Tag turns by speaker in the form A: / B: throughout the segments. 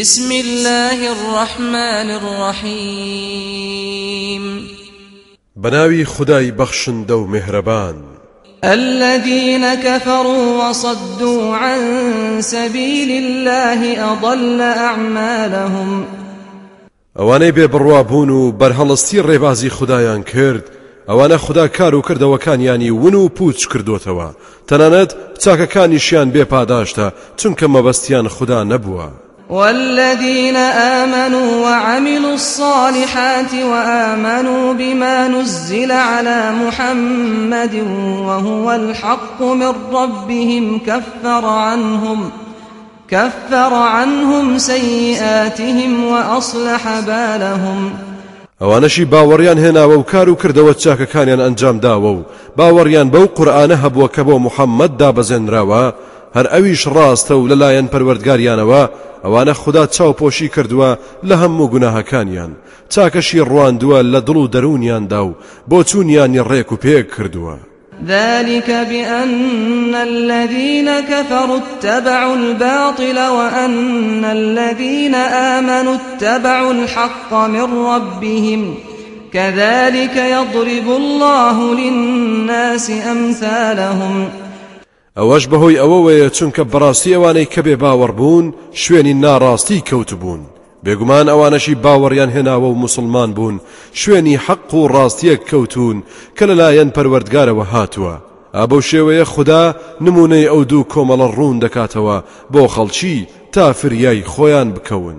A: بسم الله الرحمن الرحيم
B: بناوي خداي بخشن دو مهربان
A: الذين كفروا وصدوا عن سبيل الله أضل أعمالهم
B: اواني ببروابونو برهلستي و بەرهەڵستی كرد اوانا خدا كارو كرد وكان يعني ونو پوچ و پوچ کردوتەوە تەنانەت چاکەکانیشیان بپاداشتا تنك مبستيان خدا نبوا
A: والذين آمنوا وعملوا الصالحات وآمنوا بما نزل على محمد وهو الحق من ربهم كفر عنهم كفر عنهم سيئاتهم وأصلح بالهم
B: ئەوانەشی باوەڕیان هێناوە و کار و کردەوە انجام داوو داوە و بو بەو هب وكبو محمد بۆ محەممەد دابەزێنراوە هر اویش راست و لەلایەن پەروەردگاریانەوە ئەوانە خوددا چاوپۆشی کردووە لە هەموو گوناهەکانیان چاکەشی ڕوانندووە لە دڵ و دەرونیاندا و بۆ چوونیانی ڕێک ریکو پیک کردوا
A: ذلك بأن الذين كفروا اتبعوا الباطل وأن الذين آمنوا اتبعوا الحق من ربهم كذلك يضرب الله للناس أمثالهم ۖ
B: ئەوەش بەهۆی ئەوەوەیە چونکە بەڕاستی ئەوانەی کە بێ باوەڕبوون شوێنی ناڕاستی کەوتبوون بێگومان ئەوانەشی باوەڕیان هێناوە و مسلمان بوون شوێنی حەق و ڕاستیە کەوتون کە لەلایەن پەروەردگارەوە هاتووە ئابە شێوەیە خوددا نمونەی ئەو دوو کۆمەڵە ڕوون دەکاتەوە بۆ خەڵکی تا فریای خۆیان بکەون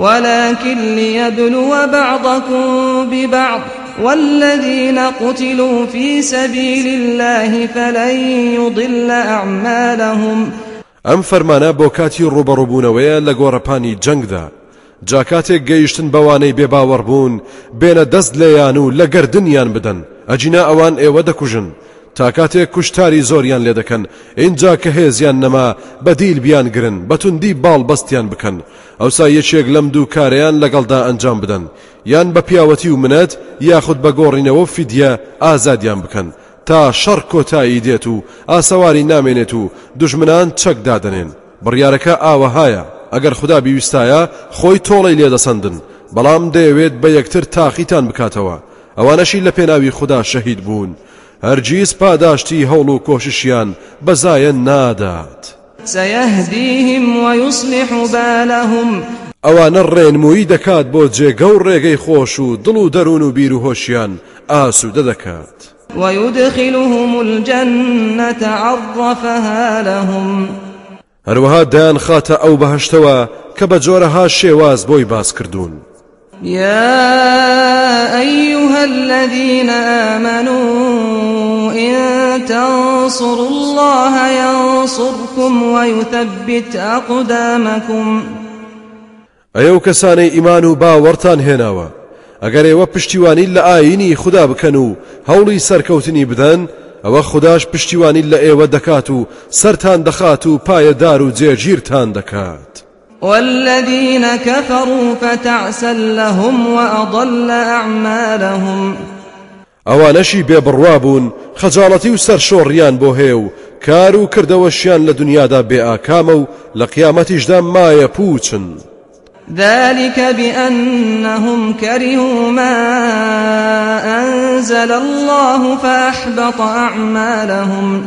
A: ولكن ليبلو بعضكم ببعض والذين قتلوا في سبيل الله فلن يضل أعمالهم
B: أم فرمانا بوكاتي کاتی ڕوبەڕووبوونەوەیە لە جنگ جەنگدا جا کاتێک بواني بباوربون بێباوەڕبوون بێنە دەست لێیان و لە گردردنیان بدەن ئەجینا ئەوان تا کاتێک کوشتاری زۆریان لێ دەکەن اینجا کە هێزیان نەما بەدیل بیان گرن بەتوندی باڵ بەستیان بکەن ئەوسا یەکێک لەم دوو کارەیان لەگەڵدا ئەنجام بدەن یان بە پیاوەتی و منەت یاخود بە گۆڕینەوە فیدە ئازادیان بکەن تا شەڕ کۆتایی دێت و ئاسەواری نامێنێت و دژمنان چەکدادنێن بڕیارەکە ئاوەهایە ئەگەر خدا بیویستایە خۆی تۆڵی لێدەسەندن بەڵام دەیەوێت بە یەکتر تاقیتان بکاتەوە ئەوانەشی لە پێناوی خدا شەهید بوون. هەرگیز پاداشتی هەوڵ و کۆششیان بەزایە نادات سيهديهم ويصلح بالهم ئەوانە ڕێنمویی دەکات بۆ جێگە و ڕێگەی خۆش و دڵ و دەروون و بیر و هۆشیان ئاسوودە دەکات
A: ويدخلهم الجنة عرفها لهم
B: هەروەها دایان خاتە ئەو بەهشتەوە کە بە جۆرەها شێواز بۆی باس کردوون
A: يا أيها الذين آمنوا إن تنصروا الله ينصركم ويثبت أقدامكم
B: أيو كساني ئیمان و باوەڕتان هێناوە ئەگەر ئێوە پشتیوانی لە ئاینی خوددا بکەن و هەوڵی سەرکەوتنی بدەن ئەوە پشتیوانی لە ئێوە دەکات و سەران دەخات و پایەدار
A: والذين كفروا فتعسل لهم وأضل أعمالهم
B: ئەوانەشی بێبڕوا بوون خەجاڵەتی و سەر شۆڕیان بۆ هێ و کار و کردەوەشیان لە دنیادا بێئاکامە و لە قیامەتیشدا مایە پوچن
A: ذلك بأنهم كرهوا ما أنزل الله فأحبط أعمالهم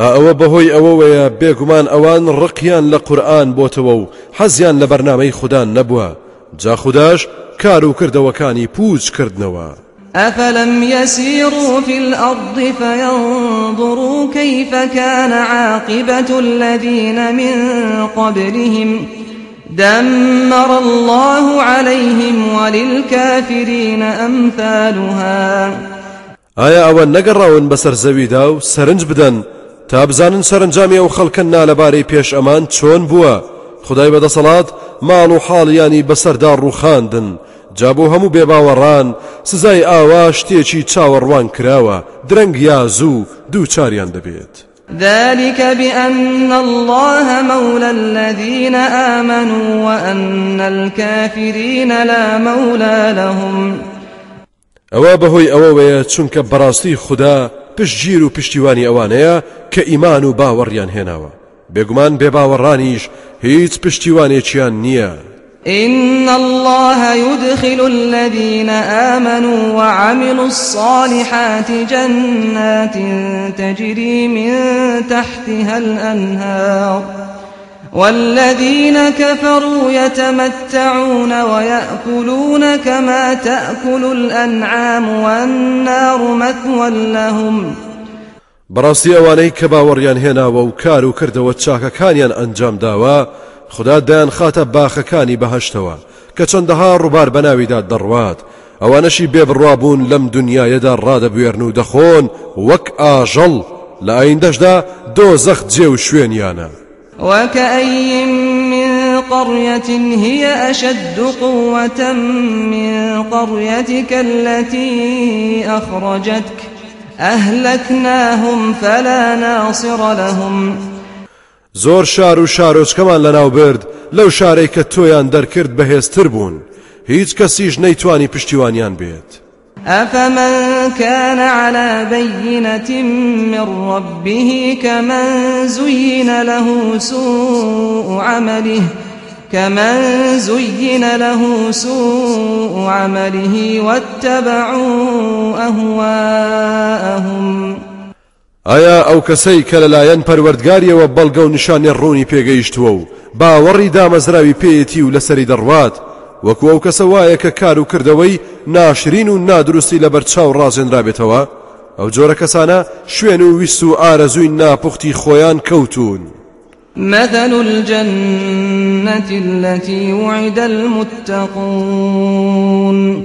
B: ئەوە بەهۆی ئەوەوەیە بێگومان ئەوان ڕقیان لە قورآن بۆتەوە و حەزیان لە بەرنامەی خوددان نەبووە جا خودداش کار و کردەوەکانی پوچ کردنەوە.
A: أفلم يسيروا في الأرض فينظروا كيف كان عاقبة الذين من قبلهم دمر الله عليهم وللكافرين أمثالها
B: نقرأ ئەوە بسر بەسەر سرنج بدن تابزان بدەن تا بزانن سەرنجامی ئەو باري بيش أمان پێش بوا چۆن بدا صلاة مالو ماڵ يعني بسر بەسەردا ڕووخاندن جابۆ هەموو بێباوەڕان سزای ئاوا شتێکی چاوەڕوان کراوە درەنگ یا زوو دوو چاریان دەبێت.
A: ذلك بأن الله مولى الذين آمنوا وأن الكافرين لا مولى لهم
B: ئەوە بەهۆی ئەوەوەیە چونکە بەڕاستی خوددا پشتگیر و پشتیوانی ئەوانەیە کە ئیمان و باوەڕیان هێناوە بێگومان بێباوەڕانیش هیچ پشتیوانێکیان نییە.
A: إن الله يدخل الذين آمنوا وعملوا الصالحات جنات تجري من تحتها الأنهار والذين كفروا يتمتعون ويأكلون كما تأكل الأنعام والنار مثوى لهم
B: براسي أواني باوريان هنا وكارو كردوا تشاكا كانيان أنجام داوا خدا دایان خاتە باخەکانی بەهشتەوە کە چەندەها ڕووبار بەناویدا دەڕوات ئەوانەشی بێبڕوابوون لەم دنیاەدا ڕادەبوێرن و دەخۆن وەک ئاژەڵ لە ئایندەشدا دا دو جێ و شوێنیانە
A: وكأين من قرية هي أشد قوة من قريتك التي أخرجتك أهلكناهم فلا ناصر لهم
B: زور شارو و شارۆچکەمان لەناو برد لەو شارەی کە تۆیان دەرکرد بەهێزتر بوون هیچ کەسیش نەیتوانی پشتیوانیان بێت
A: افمن كان على بينة من ربه كمن زين له سوء عمله كمن زين له سوء عمله واتبعوا أهواءهم
B: ئایا ئەو کەسەی کە لەلایەن پەروەردگاریەوە بەڵگە و نیشانێ ڕوونی پێگەیشتووە و باوەڕی دامەزراوی پێیەتی و لەسەری دەڕوات وەکو ئەو کەسە وایە کە کار و کردەوەی ناشرین و نادروستی لە بەرچاو ڕازێنرابێتەوە ئەو جۆرە کەسانە شوێن و ویست و ئارەزووی ناپختی خۆیان کەوتون
A: مثل الجنة التي وعد المتقون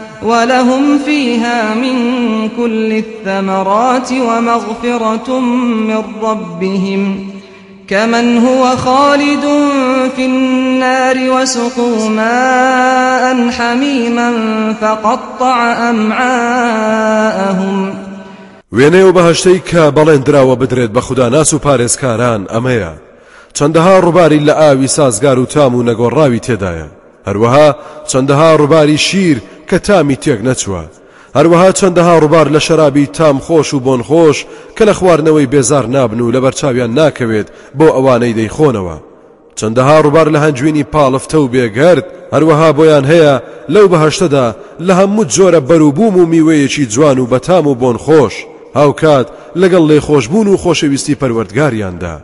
A: ولهم فيها من كل الثمرات ومغفرة من ربهم كمن هو خالد في النار وسقوا ماء حميما فقطع أمعاءهم
B: وێنەی و بەهشتەی کە بەڵێن درراوە بدرێت بە خوددا ناس و پارێزکاران ئەمەیە چەندەها ڕووباری لە ئاوی سازگار و تام و نەگۆڕاوی تێدایە هەروەها چەندەها ڕووباری شیر کە تامی تێک نەچوە هەروەها چەندەها ڕووبار لە شەرابی تام خۆش و بۆنخۆش کە لە خواردنەوەی بێزار نابن و لە بەرچاویان ناکەوێت بۆ ئەوانەی دەیخۆنەوە چەندەها ڕووبار لە هەنجوینی پاڵفتە و بێگەرد هەروەها بۆیان هەیە لەو بەهشتەدا لە هەموو جۆرە بەروبووم و میوەیەکی جوان و بەتام و بۆنخۆش هاوکات لەگەڵ لێ خۆشببوون و خۆشەویستی پەروەردگاریاندا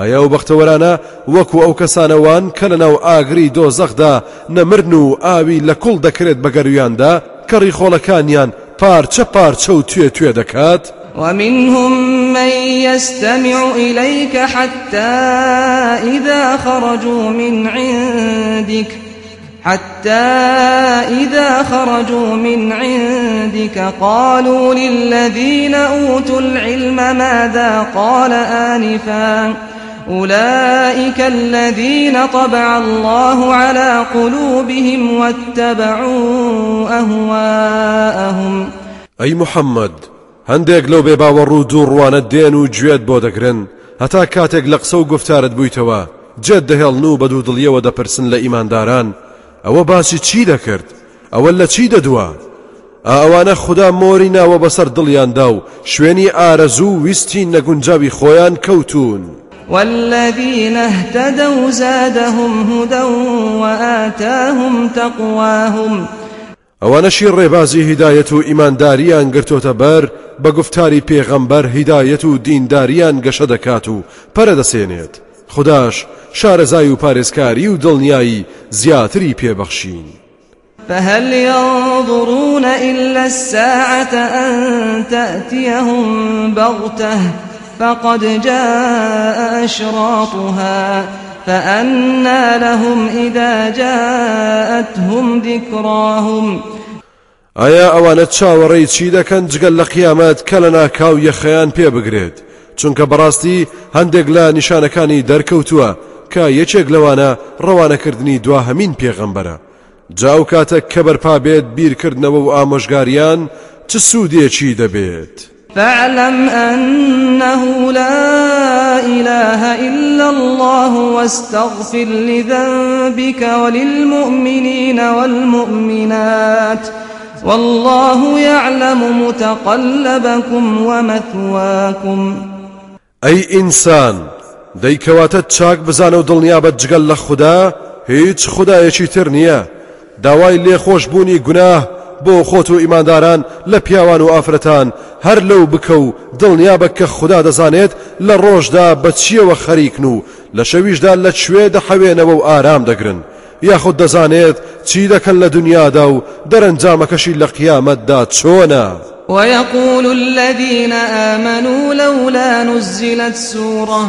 B: ئایا و بەختەوەرانە وکو او کەسانەوان کە لە ناو ئاگری دۆزەخدا نەمرن و ئاوی لە کوڵ دەکرێت بەگەرویاندا کەڕی خۆڵەکانیان پارچە پارچە و توێ توێ دەکات
A: ومنهم من يستمع إليك حتى إذا خرجوا من عندك حتى إذا خرجوا من عندك قالوا للذين أوتوا العلم ماذا قال آنفاً أولئك الذين طبع الله على قلوبهم واتبعوا أهواءهم
B: أي محمد هەندێک لو بيبا دووڕوانە دێن الدين گوێت بۆ دەگرن هەتا کاتێک لە قسە و گفتارت بوویتەوە جێت دەهێڵن و بە دوو دڵیەوە دەپرسن لە ئیمانداران ئەوە باسی چی دەکرد ئەوە لە چی دەدووە ئەوانە خوددا مۆری ناوە بەسەر دڵیاندا و شوێنی ئارەزوو ویستی نەگونجاوی خۆیان
A: والذين اهتدوا زادهم هدى وآتاهم تقواهم
B: ئەوانەشی ڕێبازی هیدایەت و ئیمانداریان گرتۆتە بەر بە گفتاری پێغەمبەر هیدایەت و دینداریان گەشە دەکات و پەرەدەسێنێت خداش شارەزای و دلنياي زياتري دڵنیایی زیاتری
A: فهل ينظرون إلا الساعة أن تأتيهم بغته فقد جاء أشراطها فأنا لهم إذا جاءتهم ذكراهم
B: ئایا ئەوانە چاوەڕێی چی دەکەن جگەل لە قیامەت کە لە ناکاو یەخەیان پێ بگرێت چونکە بەڕاستی هەندێک لە نیشانەکانی دەرکەوتووە کە یەکێک لەوانە ڕەوانەکردنی دواهەمین پێغەمبەرە جاو کاتە کە بەرپا بێت بیرکردنەوە و ئامۆژگاریان چ سوودێکی دەبێت.
A: فاعلم أنه لا إله إلا الله واستغفر لذنبك وللمؤمنين والمؤمنات والله يعلم متقلبكم ومثواكم
B: أي إنسان دەیکەواتە چاک بزانو و دڵنیا بە جگەل لە خوددا هیچ خدایەکی تر نییە اللي خوش بوني قناه بۆ خۆت و ئیمانداران لە پیاوان و ئافرەتان هەر لەو بکە و دڵنیابە کە خوددا دەزانێت لە ڕۆژدا بە چیەوە خەریکن و لە شەویشدا لە کوێ دەحەوێنەوە و ئارام دەگرن یاخود دەزانێت چی دەکەن لە دنیادا و دەرەنجامەکەشی لە قیامەتدا چۆنە.
A: ويقول الذين آمنوا لولا نزلت سورة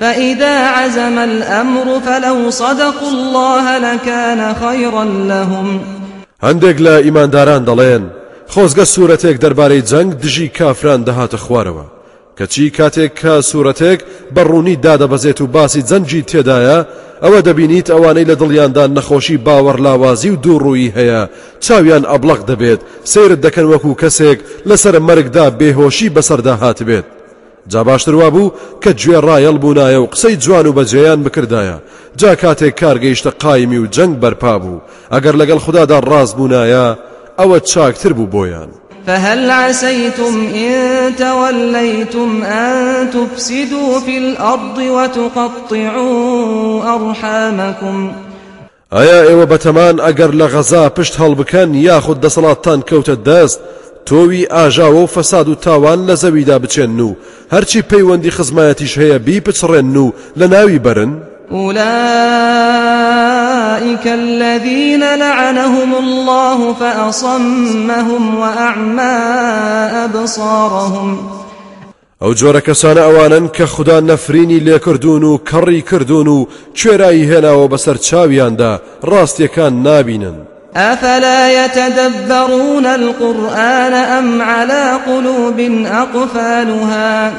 A: فإذا عزم الأمر فلو صدقوا الله لكان خيرا لهم
B: عندك لا إيمان داران دلين خوزق خۆزگە سوورەتێک دەربارەی جەنگ دژی کافران دەهاتە خوارەوە کەچی کاتێک کە سوورەتێک بەڕوونی دادەبەزێت و باسی جەنجی تێدایە ئەوە دەبینیت ئەوانەی لە دڵیاندا نەخۆشی باوەڕلاوازی و تاويان ابلغ دبيت ئەبلەق دكن وكو كسيك لسر مرق لەسەر مەرگدا بسر دهات بيت جا باشتر وابو که جوی ڕایەڵ بوونایە و قسەی جوان و بەجێیان بکردایە جا کاتێک کارگەیشتە قایمی و جنگ جەنگ اگر لگل خدا دار راز ڕاست بوونایە ئەوە چاکتر بو بویان
A: فهل عسیتم إن تولیتم أن تبسدو فی الأرض وتقطعوا أرحامكم
B: ئایا ئێوە بەتەمان ئەگەر لە غەزا پشت بکن یا خود دسلاتان کوت دست توی آجاو فساد و تاوان لە زەویدا بچێن و هەرچی پەیوەندی خزمایەتیش بی پچڕێن لناوی برن
A: أولئك الذين لعنهم الله فأصمهم وأعمى أبصارهم
B: او جورا کەسانە ئەوانن کە خوددا نەفرینی لێکردوون و کەڕی کردوون و کوێرایی هێناوە بەسەر چاویاندا ڕاستیەکان نابینن.
A: أفلا يتدبرون القرآن أم على قلوب أقفالها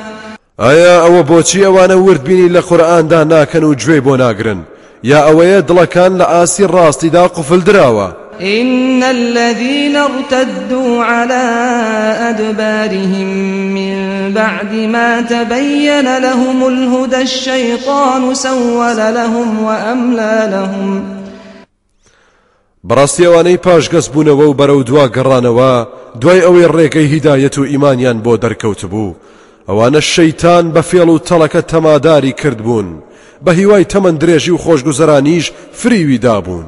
B: ئایا ئەوە بۆچی ئەوانە ورد لە قورآاندا ناکەن و گوێ بۆ يا یا ئەوەیە دڵەکان لآسي الراس ڕاستیدا قفل دراوة
A: إن الذين ارتدوا على أدبارهم
B: من
A: بعد ما تبين لهم الهدى الشيطان سول لهم وأملى لهم
B: بەڕاستی ئەوانەی پاشگەس بوونەوە و برو دوا و دوای اوی ڕێگەی هدایت و ئیمانیان بۆ دەرکەوت بو ئەوانە شەیتان بە فێڵ و تەڵەکە تەماداری کرد بون به هیوای تمن دریجی و خۆشگوزەرانیش فریوی دابوون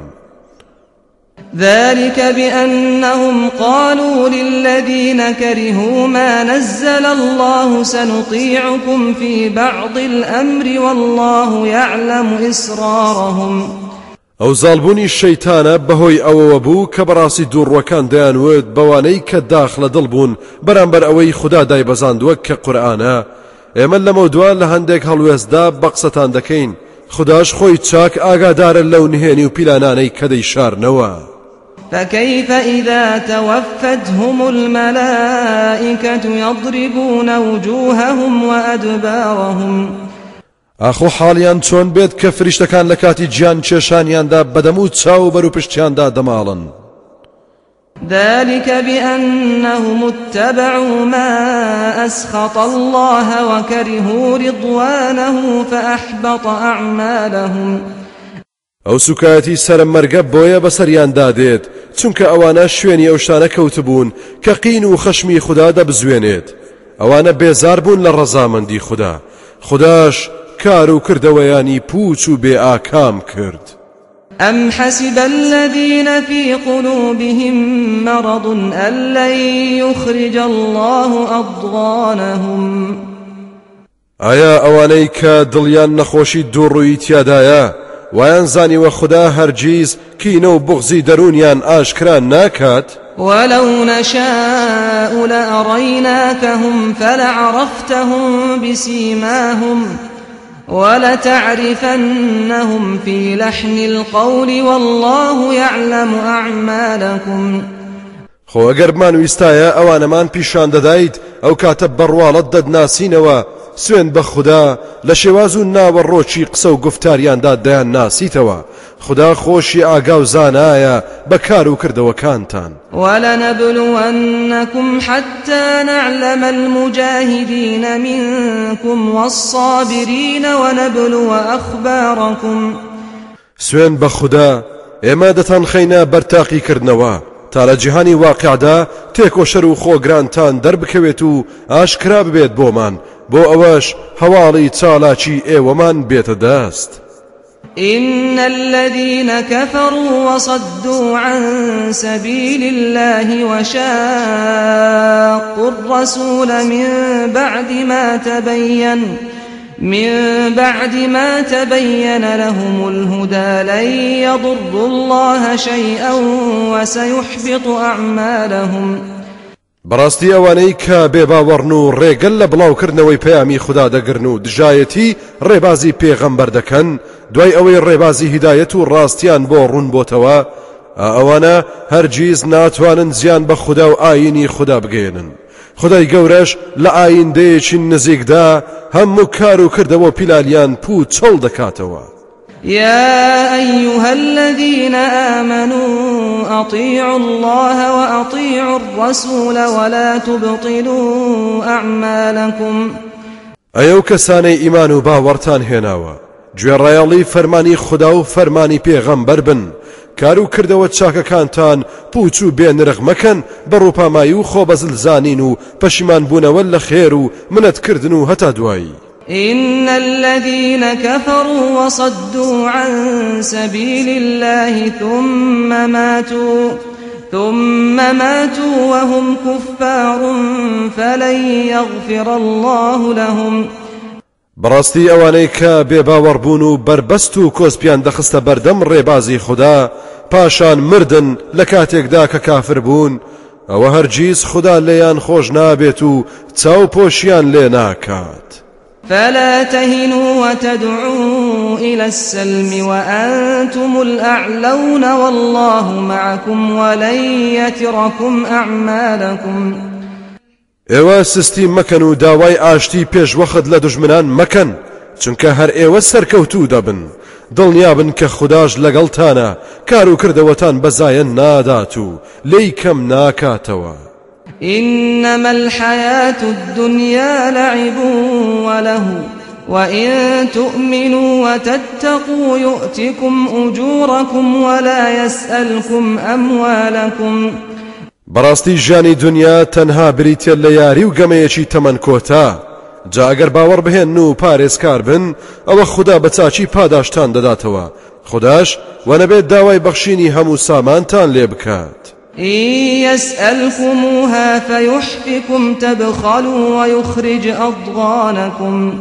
A: ذلك بأنهم قالوا للذين كرهوا ما نزل الله سنطيعكم في بعض الأمر والله يعلم إسرارهم
B: ئەو زالبوونی شەیتانە بەهۆی ئەوەوە بوو کە بەڕاستی دوڕوەکان دەیانوت بەوانەی کە داخ لە دڵ بوون بەرامبەر ئەوەی خوددا دای بەزاندووە کە قورآانە ئێمە لەمە دووە لە هەندێک هەڵوێستدا بەقسەتان دەکەین خداش خۆی چاک ئاگادارە لەو نهێنی و پیلانانەی کە دەیشارنەوە.
A: فكيف إذا توفتهم الملائكة يضربون وجوههم وأدبارهم
B: ئاخۆ حاڵیان چۆن بێت کە فریشتەکان لە کاتی گیان کێشانیاندا بەدەم و چاوبەر و پشتیاندا دەماڵن
A: ذلك بأنهم اتبعوا ما أسخط الله وكرهوا رضوانه فأحبط أعمالهم
B: ئەو سوکایەتی سەرمەرگە بۆیە بەسەریان دادێت چونکە ئەوانە شوێنی ئەوشانە کەوتبوون کە قین و خەشمی خوددا دەبزوێنێت ئەوانە بێزار بوون لە ڕەزامەندی خوددا خداش کار و کردەوەیانی پوچو و بێ کرد.
A: أم حسب الذين في قلوبهم مرض أن لن يخرج الله أضغانهم
B: آيا أوانيك دليان دڵیان نەخۆشی يتيادايا تیادایە ویان زانیوە خدا هەرگیز کینە و بغزی دەرونیان ئاشکرا
A: ولو نشاء لأريناكهم فلعرفتهم بسيماهم ولتعرفنهم في لحن القول والله يعلم أعمالكم
B: خو اگر منو استایا اوانمان پیشان دەدایت ئەو کاتە بڕواڵەت دەدناسینەوە سوين بخدا لشوازو لە شێواز قصو ناوە ڕۆکی ديان ناسي توا خدا خوشي ئاگاو زانايا بكارو و کردەوەکانتان
A: ولا حتى نعلم المجاهدين منكم والصابرين ونبلو أخباركم
B: سوين بخدا إما دتان خينا برتاقي كرنوا تا لجهانی واقع دا تیکو لە جیهانی واقعدا تێکۆشەر و خۆگرانتان دەربکەوێت و ئاشکرا ببێت بۆمان بۆ ئەوەش هەواڵی چالاکی من بیت دست
A: إن الذين كفروا وصدوا عن سبيل الله وشاقوا الرسول من بعد ما تبين من بعد ما تبين لهم الهدى لن يضروا الله شيئا وسيحبط أعمالهم
B: بەڕاستی ئەوانەی کە بێباوەڕن و ڕێگەل لە بڵاوکردنەوەی پەیامی خوددا دەگرن و دژایەتی ڕێبازی پێغەمبەر دەکەن دوای ئەوەی ڕێبازی هیدایەت و ڕاستیان بۆ ڕوون بۆتەوە ئەوانە هەرگیز ناتوانن زیان بە خوددا و ئاینی خوددا بگەێنن خدای گەورەش نزیگ ئایندەیەکی نزیکدا هەموو کرده و پیلالیان پو چل دکاته و
A: يا أيها الذين آمنوا أطيعوا الله وأطيعوا الرسول ولا تبطلوا أعمالكم
B: ئەو کەسانەی ئیمان باورتان باوەڕتان هێناوە گوێڕایەڵی فرماني خداو و فەرمانی بن کار و کردەوە چاکەکانتان پوچ و بێنرخ مەکەن بە ڕووپامایی و خۆ بەزل زانین و پەشیمان بوونەوە لە خێر و منەتکردن دوایی.
A: إن الذين كفروا وصدوا عن سبيل الله ثم ماتوا ثم ماتوا وهم كفار فلن يغفر الله لهم ۖ
B: بەڕاستی ئەوانەی کە بباور بونو بربستو و کۆسپیان دخست بردم ڕێبازی خدا پاشان مردن لە دا کە کافر بوون ئەوە هەرگیز خوددا لەیان خۆش نابێت و چاوپۆشیان لێ ناکات.
A: فلا تهنوا وتدعوا إلى السلم وأنتم الأعلون والله معكم ولن يتركم أعمالكم
B: ئێوە سستی مکن و داوای ئاشتی پێشوەخت لە دژمنان مکن چون که هر سەرکەوتوو سرکوتو دڵنیابن دل نیابن که خداش و کردەوەتان بەزایەن نادات و لی کەم ناکاتەوە
A: إنما الحياة الدنيا لعب وله وإن تؤمنوا وتتقوا يؤتكم أجوركم ولا يسألكم أموالكم
B: بەڕاستی ژیانی دنیا تەنها بریتە لە یاری و گەمەیەکی تەمەەن کۆتا جا ئەگەر باوەڕ بهێن و پارێزکار بن ئەوە خوددا بە چاچی پاداشتان دەداتەوە خداش وەنەبێت داوای بەخشینی هەموو سامانتان لێ بکات.
A: يسألكموها فيحفكم تبخلوا ويخرج أضغانكم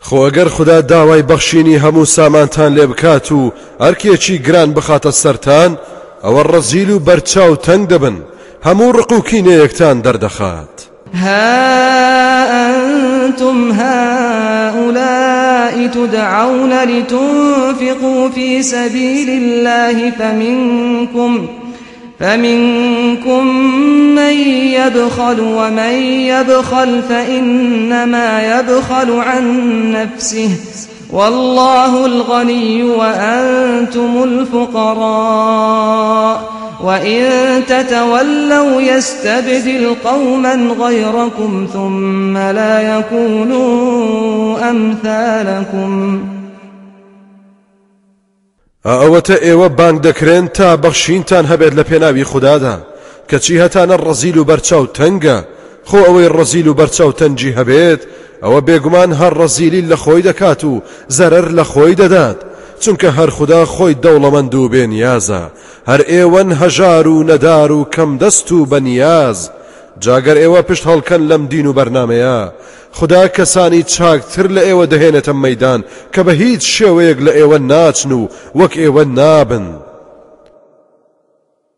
B: خۆگەر خدا داوای بەخشینی هەموو سامانتان لێ بکات و ئەرکێکی گران بخاتە سەران او الرزيل برچاو تنگ دبن همو رقو ڕق و دردخات
A: ها أنتم هؤلاء تدعون لتنفقوا في سبيل الله فمنكم فمنكم من يبخل ومن يبخل فإنما يبخل عن نفسه والله الغني وأنتم الفقراء وإن تتولوا يستبدل قوما غيركم ثم لا يكونوا أمثالكم
B: ئەوەتە ئێوە بانگ دكرين تا بەخشینتان هەبێت لە پێناوی خدادا کەچی هەتانە ڕزیل و بەرچاو تەنگە خۆ ئەوەی ڕزیل و بەرچاو ئەوە بێگومان هەر ڕەزیلی لە خۆی دەکات و زەرەر لە خۆی دەدات چونکە هەر خوددا خۆی دەوڵەمەند و بێنیازە هەر ئێوەن هەژار و نەدار و کەم دەست و بەنیاز جاگەر ئێوە پشت هەڵکەن لەم دین و بەرنمەیە خدا کەسانی چاکتر لە ئێوە دەهێنێتە مەدان کە بە هیچ شێوەیەک لە ئێوە ناچن و وەک ئێوە نابن.